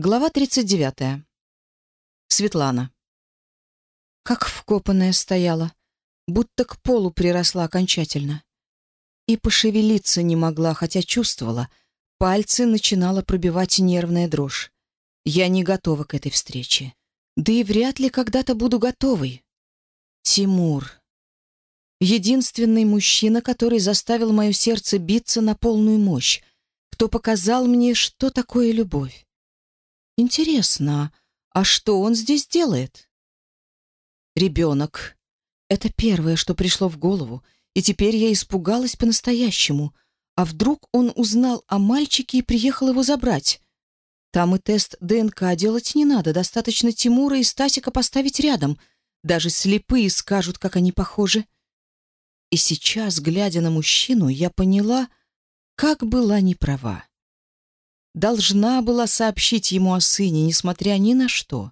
Глава 39. Светлана. Как вкопанная стояла, будто к полу приросла окончательно. И пошевелиться не могла, хотя чувствовала, пальцы начинала пробивать нервная дрожь. Я не готова к этой встрече. Да и вряд ли когда-то буду готовой. Тимур. Единственный мужчина, который заставил мое сердце биться на полную мощь, кто показал мне, что такое любовь Интересно, а что он здесь делает? Ребенок. Это первое, что пришло в голову, и теперь я испугалась по-настоящему. А вдруг он узнал о мальчике и приехал его забрать? Там и тест ДНК делать не надо, достаточно Тимура и Стасика поставить рядом. Даже слепые скажут, как они похожи. И сейчас, глядя на мужчину, я поняла, как была неправа. должна была сообщить ему о сыне, несмотря ни на что.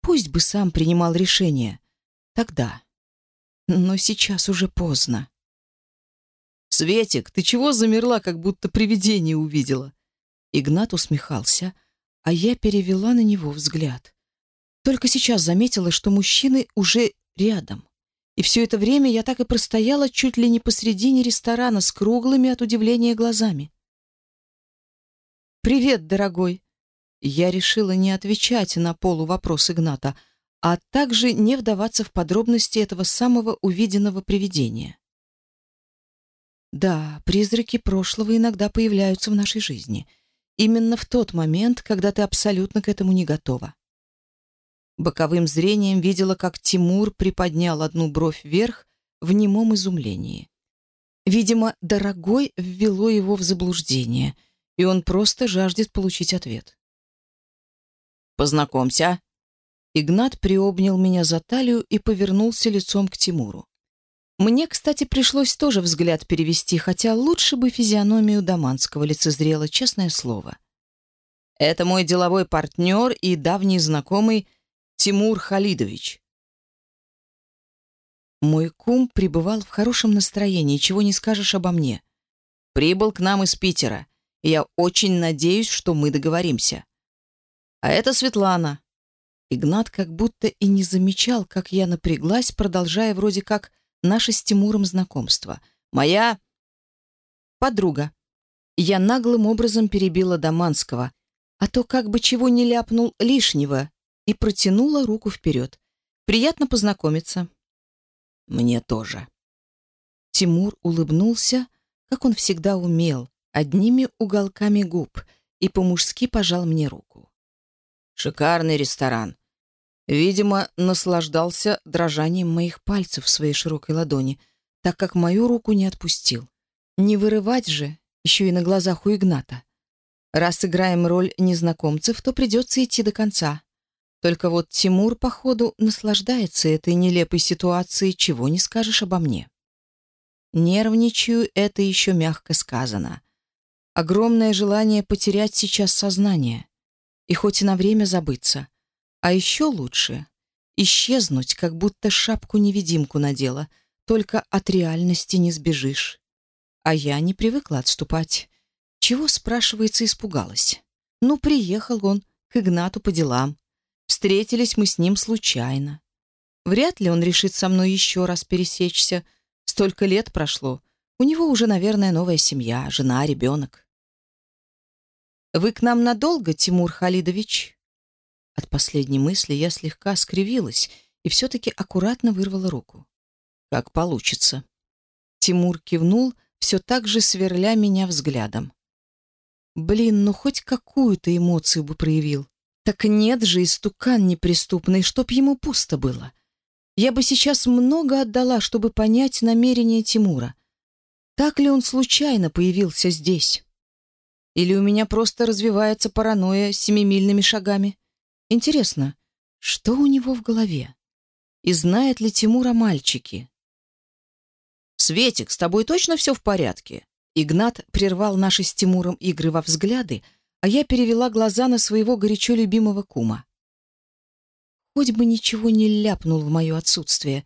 Пусть бы сам принимал решение. Тогда. Но сейчас уже поздно. «Светик, ты чего замерла, как будто привидение увидела?» Игнат усмехался, а я перевела на него взгляд. Только сейчас заметила, что мужчины уже рядом. И все это время я так и простояла чуть ли не посредине «Привет, дорогой!» Я решила не отвечать на полу вопрос Игната, а также не вдаваться в подробности этого самого увиденного привидения. Да, призраки прошлого иногда появляются в нашей жизни. Именно в тот момент, когда ты абсолютно к этому не готова. Боковым зрением видела, как Тимур приподнял одну бровь вверх в немом изумлении. Видимо, дорогой ввело его в заблуждение, и он просто жаждет получить ответ. «Познакомься». Игнат приобнял меня за талию и повернулся лицом к Тимуру. Мне, кстати, пришлось тоже взгляд перевести, хотя лучше бы физиономию Даманского лицезрела, честное слово. Это мой деловой партнер и давний знакомый Тимур Халидович. Мой кум пребывал в хорошем настроении, чего не скажешь обо мне. Прибыл к нам из Питера — и я очень надеюсь, что мы договоримся. А это Светлана. Игнат как будто и не замечал, как я напряглась, продолжая вроде как наше с Тимуром знакомство. Моя подруга. Я наглым образом перебила Даманского, а то как бы чего не ляпнул лишнего, и протянула руку вперед. Приятно познакомиться. Мне тоже. Тимур улыбнулся, как он всегда умел, одними уголками губ и по-мужски пожал мне руку. Шикарный ресторан. Видимо, наслаждался дрожанием моих пальцев в своей широкой ладони, так как мою руку не отпустил. Не вырывать же, еще и на глазах у Игната. Раз играем роль незнакомцев, то придется идти до конца. Только вот Тимур, походу, наслаждается этой нелепой ситуацией, чего не скажешь обо мне. Нервничаю, это еще мягко сказано. Огромное желание потерять сейчас сознание. И хоть и на время забыться. А еще лучше — исчезнуть, как будто шапку-невидимку надела. Только от реальности не сбежишь. А я не привыкла отступать. Чего, спрашивается, испугалась? Ну, приехал он к Игнату по делам. Встретились мы с ним случайно. Вряд ли он решит со мной еще раз пересечься. Столько лет прошло. У него уже, наверное, новая семья, жена, ребенок. «Вы к нам надолго, Тимур Халидович?» От последней мысли я слегка скривилась и все-таки аккуратно вырвала руку. «Как получится». Тимур кивнул, все так же сверля меня взглядом. «Блин, ну хоть какую-то эмоцию бы проявил. Так нет же, истукан неприступный, чтоб ему пусто было. Я бы сейчас много отдала, чтобы понять намерение Тимура. Так ли он случайно появился здесь?» Или у меня просто развивается паранойя семимильными шагами? Интересно, что у него в голове? И знает ли Тимура мальчики? «Светик, с тобой точно все в порядке?» Игнат прервал наши с Тимуром игры во взгляды, а я перевела глаза на своего горячо любимого кума. Хоть бы ничего не ляпнул в мое отсутствие.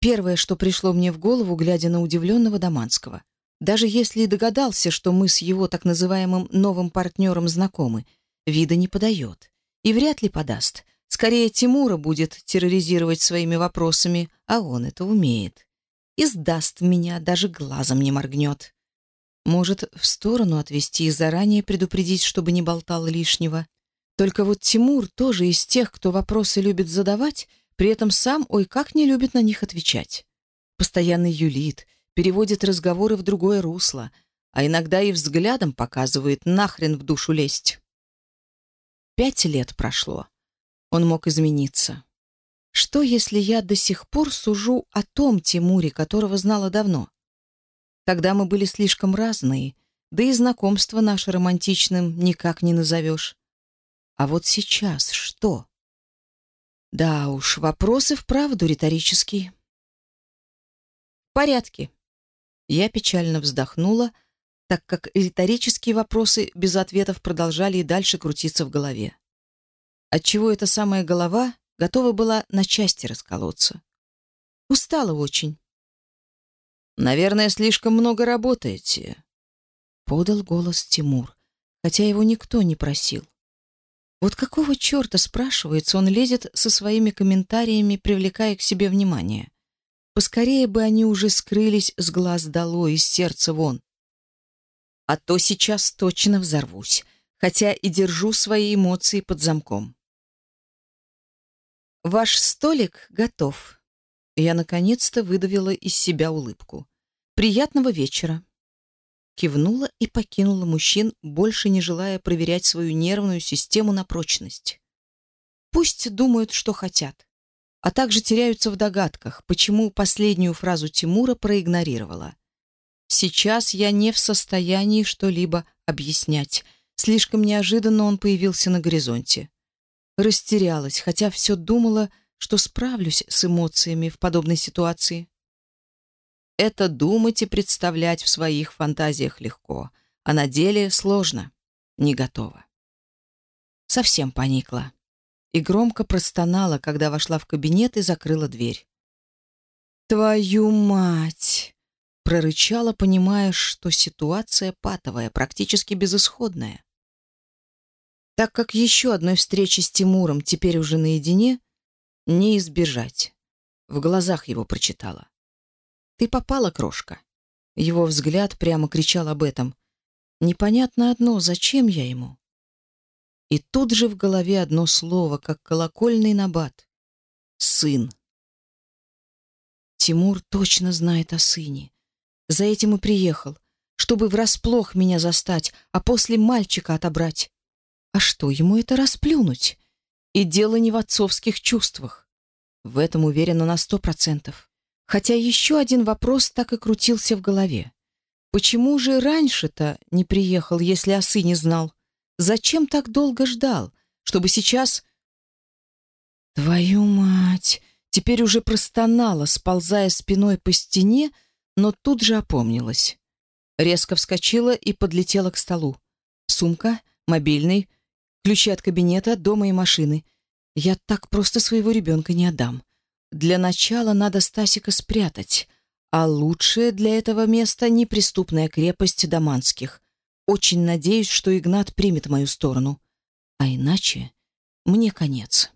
Первое, что пришло мне в голову, глядя на удивленного Доманского — Даманского — даже если и догадался, что мы с его так называемым новым партнером знакомы, вида не подает. И вряд ли подаст. Скорее, Тимура будет терроризировать своими вопросами, а он это умеет. И сдаст меня, даже глазом не моргнет. Может, в сторону отвести и заранее предупредить, чтобы не болтал лишнего. Только вот Тимур тоже из тех, кто вопросы любит задавать, при этом сам ой как не любит на них отвечать. Постоянно юлит, переводит разговоры в другое русло, а иногда и взглядом показывает нахрен в душу лезть. Пять лет прошло. Он мог измениться. Что, если я до сих пор сужу о том Тимуре, которого знала давно? Тогда мы были слишком разные, да и знакомство наше романтичным никак не назовешь. А вот сейчас что? Да уж, вопросы вправду риторические. В порядке, я печально вздохнула, так как риторические вопросы без ответов продолжали и дальше крутиться в голове. Отчего эта самая голова готова была на части расколоться. Устала очень. «Наверное, слишком много работаете», — подал голос Тимур, хотя его никто не просил. Вот какого черта, спрашивается, он лезет со своими комментариями, привлекая к себе внимание. Поскорее бы они уже скрылись с глаз долой, из сердца вон. А то сейчас точно взорвусь, хотя и держу свои эмоции под замком. Ваш столик готов. Я наконец-то выдавила из себя улыбку. Приятного вечера. Кивнула и покинула мужчин, больше не желая проверять свою нервную систему на А также теряются в догадках, почему последнюю фразу Тимура проигнорировала. «Сейчас я не в состоянии что-либо объяснять. Слишком неожиданно он появился на горизонте. Растерялась, хотя все думала, что справлюсь с эмоциями в подобной ситуации. Это думать и представлять в своих фантазиях легко, а на деле сложно. Не готова. Совсем поникла и громко простонала, когда вошла в кабинет и закрыла дверь. «Твою мать!» — прорычала, понимая, что ситуация патовая, практически безысходная. Так как еще одной встречи с Тимуром теперь уже наедине, не избежать. В глазах его прочитала. «Ты попала, крошка!» Его взгляд прямо кричал об этом. «Непонятно одно, зачем я ему?» и тут же в голове одно слово, как колокольный набат. Сын. Тимур точно знает о сыне. За этим и приехал, чтобы врасплох меня застать, а после мальчика отобрать. А что ему это расплюнуть? И дело не в отцовских чувствах. В этом уверена на сто процентов. Хотя еще один вопрос так и крутился в голове. Почему же раньше-то не приехал, если о сыне знал? Зачем так долго ждал, чтобы сейчас... Твою мать! Теперь уже простонала, сползая спиной по стене, но тут же опомнилась. Резко вскочила и подлетела к столу. Сумка, мобильный, ключи от кабинета, дома и машины. Я так просто своего ребенка не отдам. Для начала надо Стасика спрятать, а лучшее для этого места неприступная крепость Даманских. Очень надеюсь, что Игнат примет мою сторону. А иначе мне конец.